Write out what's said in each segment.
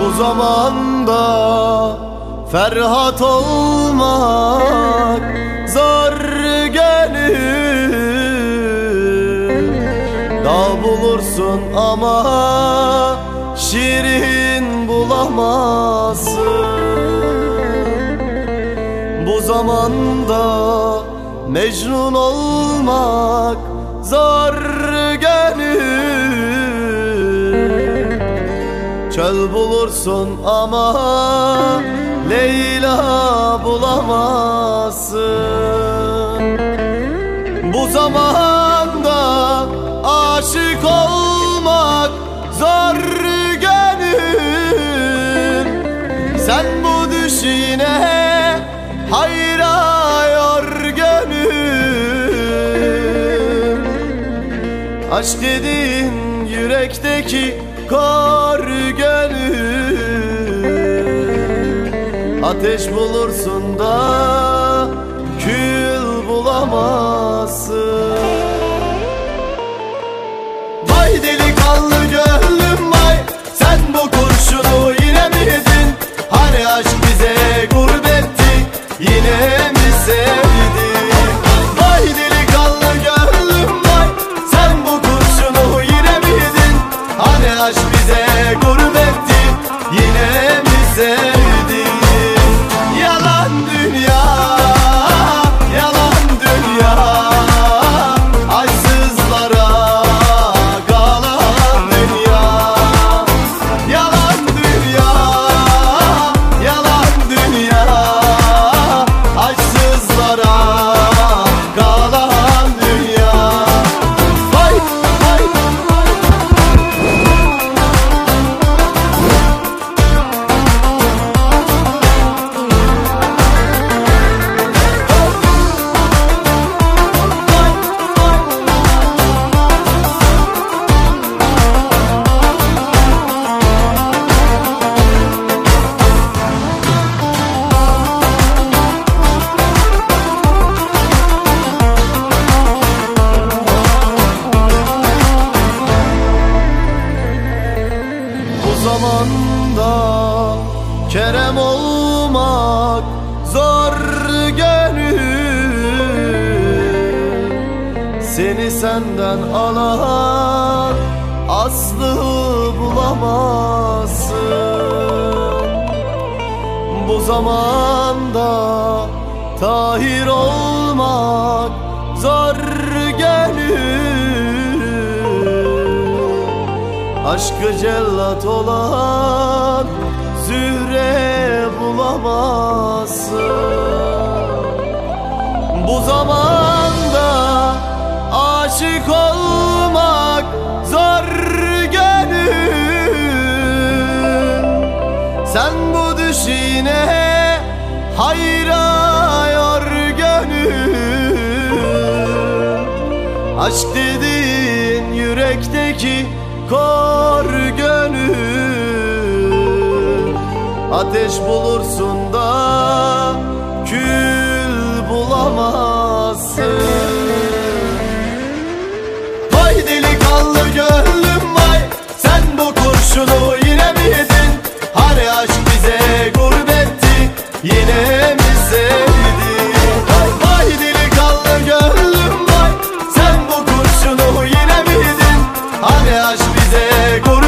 Bu zamanda Ferhat olmak zor gelir. Dağ bulursun ama şirin bulamazsın. Bu zamanda Mecnun olmak zor gelir. Çöl bulursun ama Leyla bulamazsın. Bu zamanda aşık olmak zor gelir. Sen Aşk dediğin yürekteki kor gönül Ateş bulursun da kül bulamazsın. Vay delikanlı gönlüm vay Sen bu kurşunu yine mi yedin? Hani aşk bize gurbetti Yine Kerem olmak zor gönül. Seni senden alan aslı bulamazsın. Bu zamanda tahir olmak zor gönül. Aşkı cellat olan bulamazsın Bu zamanda aşık olmak zor gönül. Sen bu düşine hayrayor gönül. Aşk dediğin yürekteki kor Ateş bulursun da kül bulamazsın Vay delikanlı gönlüm vay Sen bu kurşunu yine mi yedin? Hani aşk bize gurbetti yine mi sevdi? Vay, delikanlı gönlüm vay Sen bu kurşunu yine mi yedin? Hani aşk bize gurbetti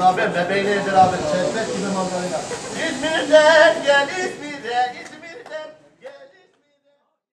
beraber bebeğiyle beraber çeşme gibi manzarayla. İzmir'den gel İzmir.